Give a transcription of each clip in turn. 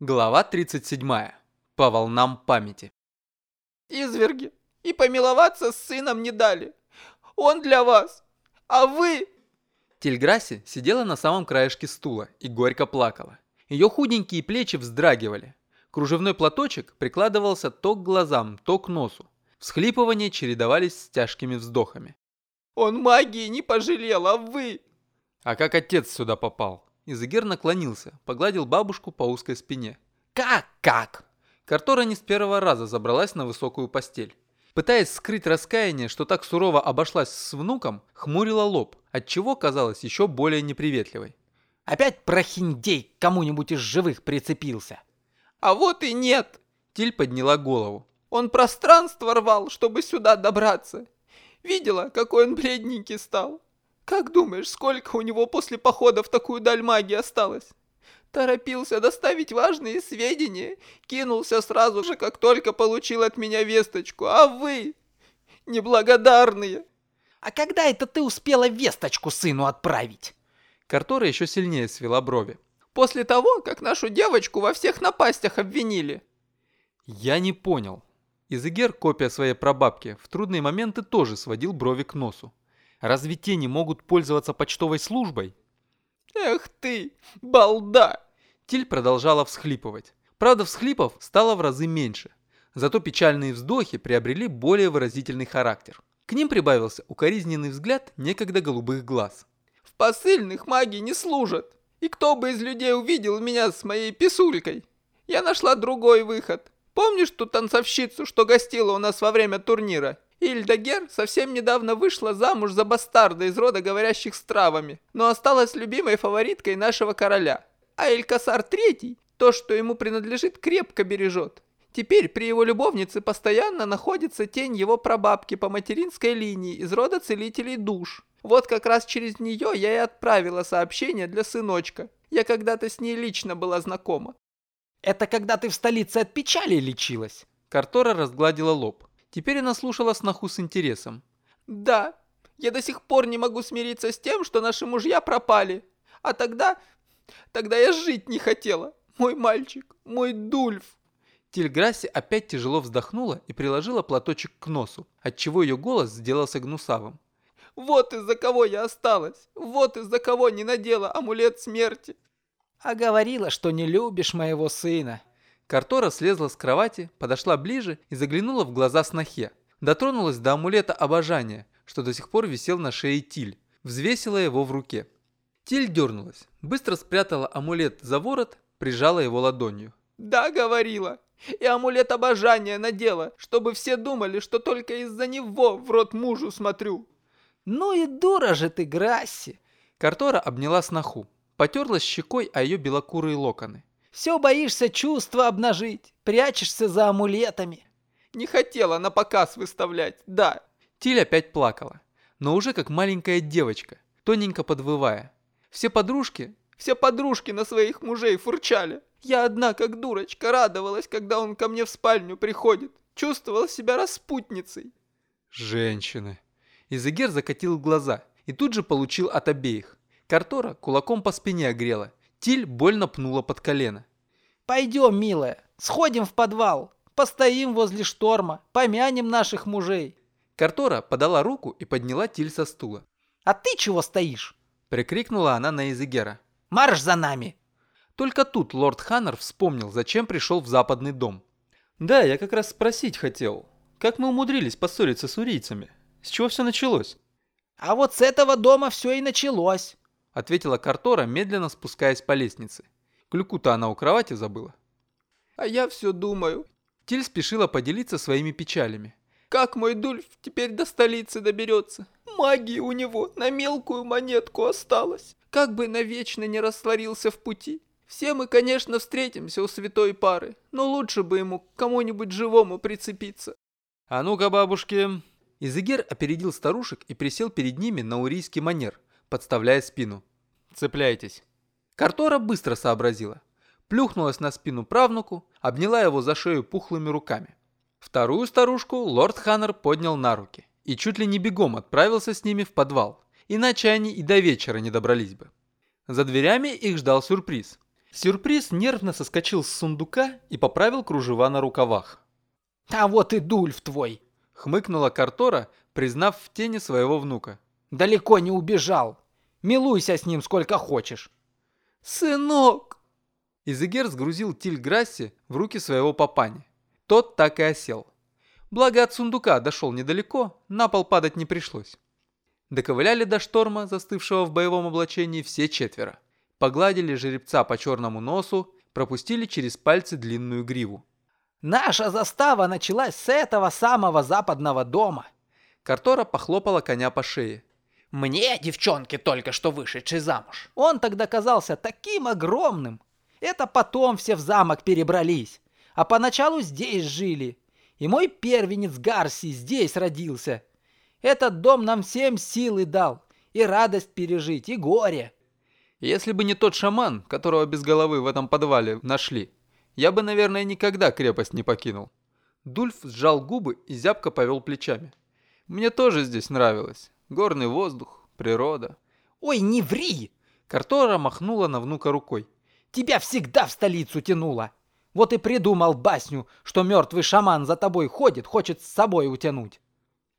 Глава 37. По волнам памяти. Изверги, и помиловаться с сыном не дали. Он для вас, а вы... Тельграсси сидела на самом краешке стула и горько плакала. Ее худенькие плечи вздрагивали. Кружевной платочек прикладывался то к глазам, то к носу. Всхлипывания чередовались с тяжкими вздохами. Он магии не пожалел, а вы... А как отец сюда попал? Изегер наклонился, погладил бабушку по узкой спине. «Как, как?» Картора не с первого раза забралась на высокую постель. Пытаясь скрыть раскаяние, что так сурово обошлась с внуком, хмурила лоб, отчего казалась еще более неприветливой. «Опять прохиндей кому-нибудь из живых прицепился!» «А вот и нет!» Тиль подняла голову. «Он пространство рвал, чтобы сюда добраться. Видела, какой он бледненький стал? Как думаешь, сколько у него после похода в такую даль магии осталось? Торопился доставить важные сведения, кинулся сразу же, как только получил от меня весточку. А вы, неблагодарные! А когда это ты успела весточку сыну отправить? Картора еще сильнее свела брови. После того, как нашу девочку во всех напастях обвинили. Я не понял. Изегер, копия своей прабабки, в трудные моменты тоже сводил брови к носу. Разве те не могут пользоваться почтовой службой? Эх ты, балда! Тиль продолжала всхлипывать. Правда, всхлипов стало в разы меньше. Зато печальные вздохи приобрели более выразительный характер. К ним прибавился укоризненный взгляд некогда голубых глаз. В посыльных маги не служат. И кто бы из людей увидел меня с моей писулькой? Я нашла другой выход. Помнишь ту танцовщицу, что гостила у нас во время турнира? Ильдагер совсем недавно вышла замуж за бастарда из рода говорящих с травами, но осталась любимой фавориткой нашего короля. А Элькасар Третий то, что ему принадлежит, крепко бережет. Теперь при его любовнице постоянно находится тень его прабабки по материнской линии из рода целителей душ. Вот как раз через нее я и отправила сообщение для сыночка. Я когда-то с ней лично была знакома. Это когда ты в столице от печали лечилась? Картора разгладила лоб. Теперь она слушала сноху с интересом. «Да, я до сих пор не могу смириться с тем, что наши мужья пропали. А тогда... тогда я жить не хотела. Мой мальчик, мой Дульф». Тильграсси опять тяжело вздохнула и приложила платочек к носу, отчего ее голос сделался гнусавым. «Вот из-за кого я осталась, вот из-за кого не надела амулет смерти». «А говорила, что не любишь моего сына», Картора слезла с кровати, подошла ближе и заглянула в глаза снохе. Дотронулась до амулета обожания, что до сих пор висел на шее Тиль. Взвесила его в руке. Тиль дернулась, быстро спрятала амулет за ворот, прижала его ладонью. «Да, говорила. И амулет обожания надела, чтобы все думали, что только из-за него в рот мужу смотрю». «Ну и дура же ты, Грасси!» Картора обняла сноху, потерлась щекой о ее белокурые локоны. Все боишься чувства обнажить, прячешься за амулетами. Не хотела на показ выставлять, да. Тиль опять плакала, но уже как маленькая девочка, тоненько подвывая. Все подружки, все подружки на своих мужей фурчали. Я одна, как дурочка, радовалась, когда он ко мне в спальню приходит. Чувствовала себя распутницей. Женщины. Изегер закатил глаза и тут же получил от обеих. Картора кулаком по спине огрела, Тиль больно пнула под колено. «Пойдем, милая, сходим в подвал, постоим возле шторма, помянем наших мужей». Картора подала руку и подняла Тиль со стула. «А ты чего стоишь?» Прикрикнула она на Изегера. «Марш за нами!» Только тут лорд Ханнер вспомнил, зачем пришел в западный дом. «Да, я как раз спросить хотел. Как мы умудрились поссориться с урийцами? С чего все началось?» «А вот с этого дома все и началось ответила Картора, медленно спускаясь по лестнице. Клюку-то она у кровати забыла. А я все думаю. Тиль спешила поделиться своими печалями. Как мой Дульф теперь до столицы доберется? Магии у него на мелкую монетку осталось. Как бы навечно не растворился в пути. Все мы, конечно, встретимся у святой пары, но лучше бы ему к кому-нибудь живому прицепиться. А ну-ка, бабушки. Изегер опередил старушек и присел перед ними на урийский манер, подставляя спину. Цепляйтесь. Картора быстро сообразила. Плюхнулась на спину правнуку, обняла его за шею пухлыми руками. Вторую старушку лорд Ханнер поднял на руки и чуть ли не бегом отправился с ними в подвал, иначе они и до вечера не добрались бы. За дверями их ждал сюрприз. Сюрприз нервно соскочил с сундука и поправил кружева на рукавах. А вот и Дульф твой. Хмыкнула Картора, признав в тени своего внука. Далеко не убежал. Милуйся с ним сколько хочешь. «Сынок!» Изегер сгрузил Тиль Грасси в руки своего папани. Тот так и осел. Благо от сундука дошел недалеко, на пол падать не пришлось. Доковыляли до шторма, застывшего в боевом облачении, все четверо. Погладили жеребца по черному носу, пропустили через пальцы длинную гриву. Наша застава началась с этого самого западного дома. Картора похлопала коня по шее. Мне, девчонке, только что вышедшей замуж. Он тогда казался таким огромным. Это потом все в замок перебрались. А поначалу здесь жили. И мой первенец Гарси здесь родился. Этот дом нам всем силы дал. И радость пережить, и горе. Если бы не тот шаман, которого без головы в этом подвале нашли, я бы, наверное, никогда крепость не покинул. Дульф сжал губы и зябко повел плечами. Мне тоже здесь нравилось. Горный воздух, природа. Ой, не ври! Картора махнула на внука рукой. Тебя всегда в столицу тянуло. Вот и придумал басню, что мертвый шаман за тобой ходит, хочет с собой утянуть.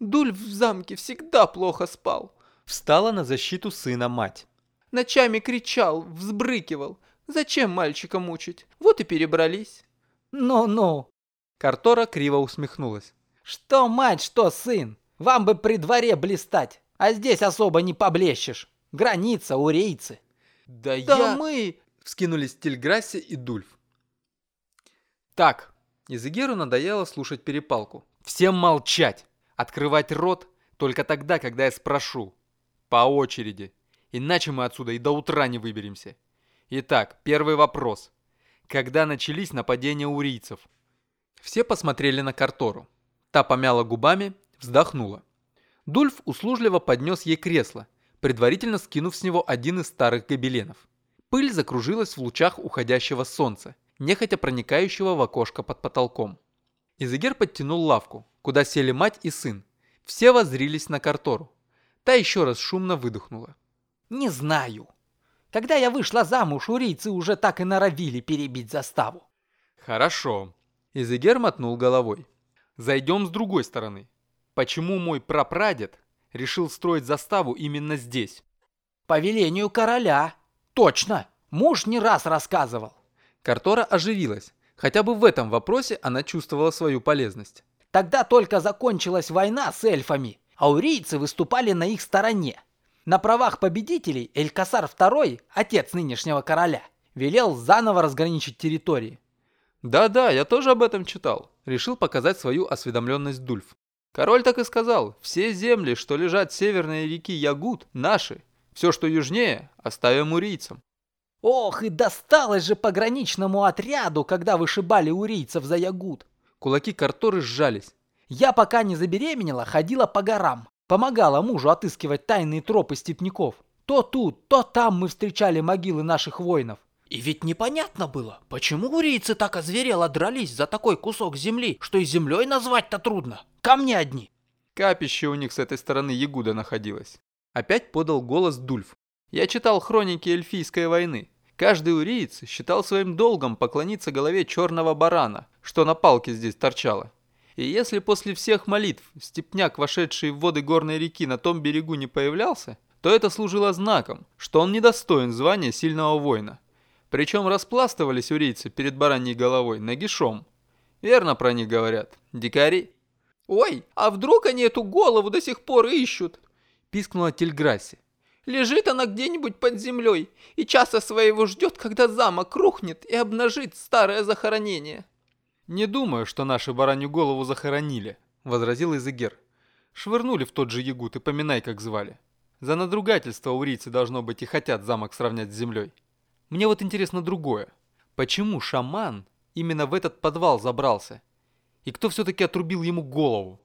Дульф в замке всегда плохо спал. Встала на защиту сына мать. Ночами кричал, взбрыкивал. Зачем мальчика мучить? Вот и перебрались. Ну-ну. Картора криво усмехнулась. Что мать, что сын. Вам бы при дворе блистать, а здесь особо не поблещешь. Граница, урейцы. Да, Да я... мы... Вскинулись Тильграсси и Дульф. Так, Изегеру надоело слушать перепалку. Всем молчать. Открывать рот только тогда, когда я спрошу. По очереди. Иначе мы отсюда и до утра не выберемся. Итак, первый вопрос. Когда начались нападения урийцев? Все посмотрели на Картору. Та помяла губами, вздохнула. Дульф услужливо поднес ей кресло, предварительно скинув с него один из старых гобеленов. Пыль закружилась в лучах уходящего солнца, нехотя проникающего в окошко под потолком. Изегер подтянул лавку, куда сели мать и сын. Все воззрились на Картору. Та еще раз шумно выдохнула. Не знаю. Когда я вышла замуж, урийцы уже так и норовили перебить заставу. Хорошо. Изегер мотнул головой. Зайдем с другой стороны. Почему мой прапрадед решил строить заставу именно здесь? По велению короля. Точно. Муж не раз рассказывал. Картора оживилась. Хотя бы в этом вопросе она чувствовала свою полезность. Тогда только закончилась война с эльфами, а урийцы выступали на их стороне. На правах победителей Элькасар II, отец нынешнего короля, велел заново разграничить территории. Да-да, я тоже об этом читал. Решил показать свою осведомленность Дульф. Король так и сказал, все земли, что лежат северной реки Ягут, наши. Все, что южнее, оставим урийцам. Ох, и досталось же пограничному отряду, когда вышибали урийцев за Ягут. Кулаки Карторы сжались. Я пока не забеременела, ходила по горам. Помогала мужу отыскивать тайные тропы степняков. То тут, то там мы встречали могилы наших воинов. И ведь непонятно было, почему урийцы так озверело дрались за такой кусок земли, что и землей назвать-то трудно. Камни одни. Капище у них с этой стороны Ягуда находилось. Опять подал голос Дульф. Я читал хроники эльфийской войны. Каждый уриец считал своим долгом поклониться голове черного барана, что на палке здесь торчало. И если после всех молитв степняк, вошедший в воды горной реки, на том берегу не появлялся, то это служило знаком, что он недостоин звания сильного воина. Причем распластывались урийцы перед бараньей головой нагишом. Верно про них говорят. Дикари. Ой, а вдруг они эту голову до сих пор ищут? Пискнула Тильграсси. Лежит она где-нибудь под землей и часа своего ждет, когда замок рухнет и обнажит старое захоронение. «Не думаю, что наши баранью голову захоронили», — возразил Изегер. «Швырнули в тот же ягут и поминай, как звали. За надругательство урийцы, должно быть, и хотят замок сравнять с землей. Мне вот интересно другое. Почему шаман именно в этот подвал забрался? И кто все-таки отрубил ему голову?»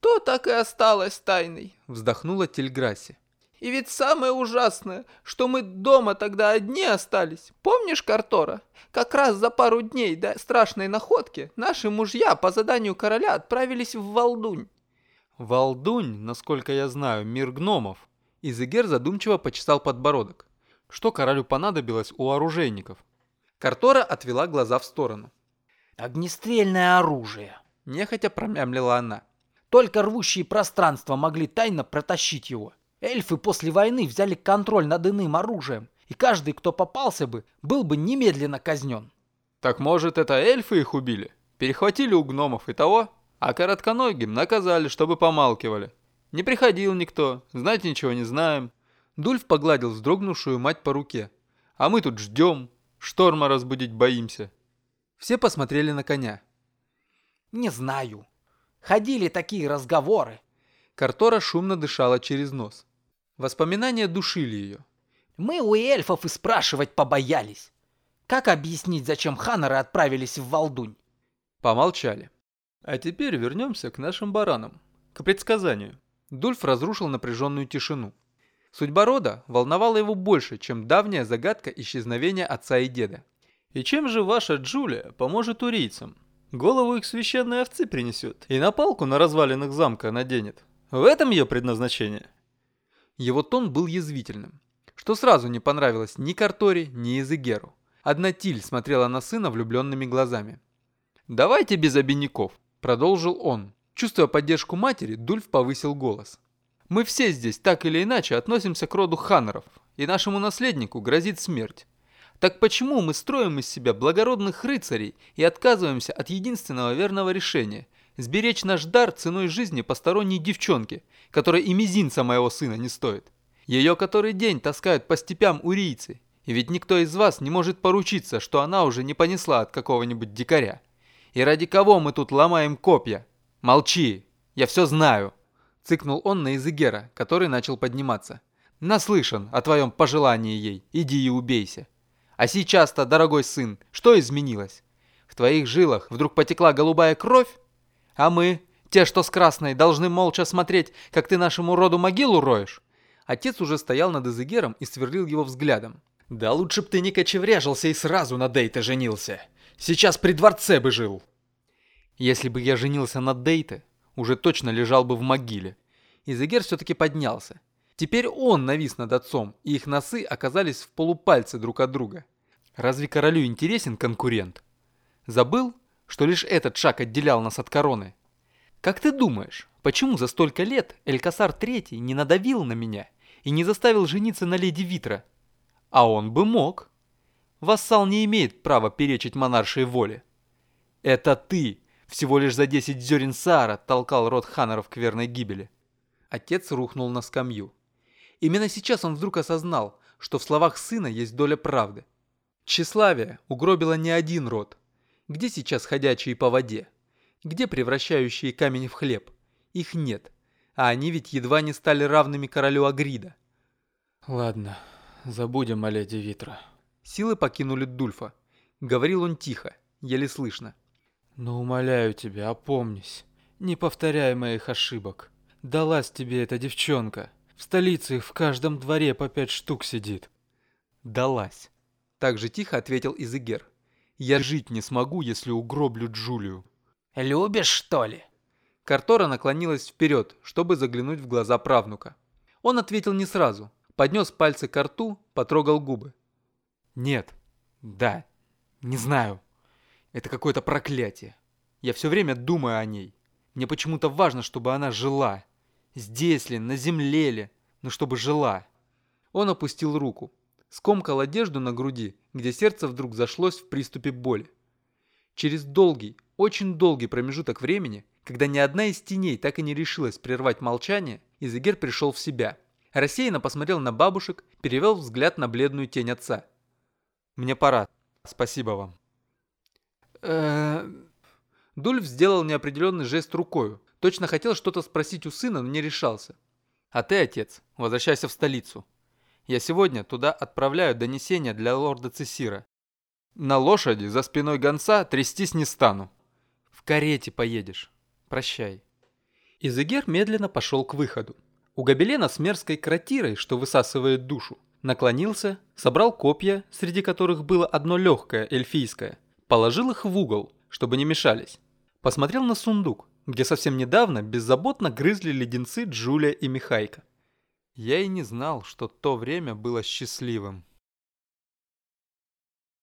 То так и осталось тайной. Вздохнула Тельграсси. И ведь самое ужасное, что мы дома тогда одни остались. Помнишь, Картора? Как раз за пару дней до страшной находки наши мужья по заданию короля отправились в Валдунь. Валдунь, насколько я знаю, мир гномов. Изегер задумчиво почесал подбородок. Что королю понадобилось у оружейников? Картора отвела глаза в сторону. «Огнестрельное оружие!» Нехотя промямлила она. «Только рвущие пространства могли тайно протащить его. Эльфы после войны взяли контроль над иным оружием, и каждый, кто попался бы, был бы немедленно казнен». «Так может, это эльфы их убили? Перехватили у гномов и того, а коротконогим наказали, чтобы помалкивали. Не приходил никто, знать ничего не знаем». Дульф погладил вздрогнувшую мать по руке. «А мы тут ждем, шторма разбудить боимся». Все посмотрели на коня. «Не знаю. Ходили такие разговоры». Картора шумно дышала через нос. Воспоминания душили ее. «Мы у эльфов и спрашивать побоялись. Как объяснить, зачем ханнеры отправились в Волдунь?» Помолчали. «А теперь вернемся к нашим баранам. К предсказанию». Дульф разрушил напряженную тишину. Судьба рода волновала его больше, чем давняя загадка исчезновения отца и деда. «И чем же ваша Джулия поможет урийцам? Голову их священной овцы принесет и на палку на развалинах замка наденет. В этом ее предназначение?» Его тон был язвительным, что сразу не понравилось ни Карторе, ни Изегеру. Одна Тиль смотрела на сына влюбленными глазами. «Давайте без обиняков», — продолжил он. Чувствуя поддержку матери, Дульф повысил голос. Мы все здесь так или иначе относимся к роду Ханнеров, и нашему наследнику грозит смерть. Так почему мы строим из себя благородных рыцарей и отказываемся от единственного верного решения – сберечь наш дар ценой жизни посторонней девчонки, которая и мизинца моего сына не стоит? Ее который день таскают по степям урийцы, и ведь никто из вас не может поручиться, что она уже не понесла от какого-нибудь дикаря. И ради кого мы тут ломаем копья? Молчи, я все знаю. Цыкнул он на Изегера, который начал подниматься. «Наслышан о твоем пожелании ей, иди и убейся. А сейчас-то, дорогой сын, что изменилось? В твоих жилах вдруг потекла голубая кровь? А мы, те, что с красной, должны молча смотреть, как ты нашему роду могилу роешь?» Отец уже стоял над Изегером и сверлил его взглядом. «Да лучше б ты не кочевряжился и сразу на Дейте женился. Сейчас при дворце бы жил». «Если бы я женился на Дейте, уже точно лежал бы в могиле. Изегер все-таки поднялся. Теперь он навис над отцом, и их носы оказались в полупальце друг от друга. Разве королю интересен конкурент? Забыл, что лишь этот шаг отделял нас от короны? Как ты думаешь, почему за столько лет Элькасар III не надавил на меня и не заставил жениться на леди Витра? А он бы мог. Вассал не имеет права перечить монаршей воле. Это ты всего лишь за 10 зерен Саара толкал род Ханнеров к верной гибели. Отец рухнул на скамью. Именно сейчас он вдруг осознал, что в словах сына есть доля правды. Тщеславие угробило не один род. Где сейчас ходячие по воде? Где превращающие камень в хлеб? Их нет. А они ведь едва не стали равными королю Агрида. Ладно, забудем о леди Витра. Силы покинули Дульфа. Говорил он тихо, еле слышно. Но умоляю тебя, опомнись. Не повторяй моих ошибок. Далась тебе эта девчонка. В столице их в каждом дворе по пять штук сидит. Далась. Так же тихо ответил Изегер. Я жить не смогу, если угроблю Джулию. Любишь, что ли? Картора наклонилась вперед, чтобы заглянуть в глаза правнука. Он ответил не сразу. Поднес пальцы к рту, потрогал губы. Нет. Да. Не знаю. Это какое-то проклятие. Я все время думаю о ней. Мне почему-то важно, чтобы она жила. Здесь ли, на земле ли, но чтобы жила. Он опустил руку, скомкал одежду на груди, где сердце вдруг зашлось в приступе боли. Через долгий, очень долгий промежуток времени, когда ни одна из теней так и не решилась прервать молчание, Изегер пришел в себя. Рассеянно посмотрел на бабушек, перевел взгляд на бледную тень отца. «Мне пора. Спасибо вам». Дульф сделал неопределенный жест рукою. Точно хотел что-то спросить у сына, но не решался. «А ты, отец, возвращайся в столицу. Я сегодня туда отправляю донесение для лорда Цесира. На лошади за спиной гонца трястись не стану. В карете поедешь. Прощай». Изегер медленно пошел к выходу. У гобелена с мерзкой кротирой, что высасывает душу, наклонился, собрал копья, среди которых было одно легкое, эльфийское, Положил их в угол, чтобы не мешались. Посмотрел на сундук, где совсем недавно беззаботно грызли леденцы Джулия и Михайка. Я и не знал, что то время было счастливым.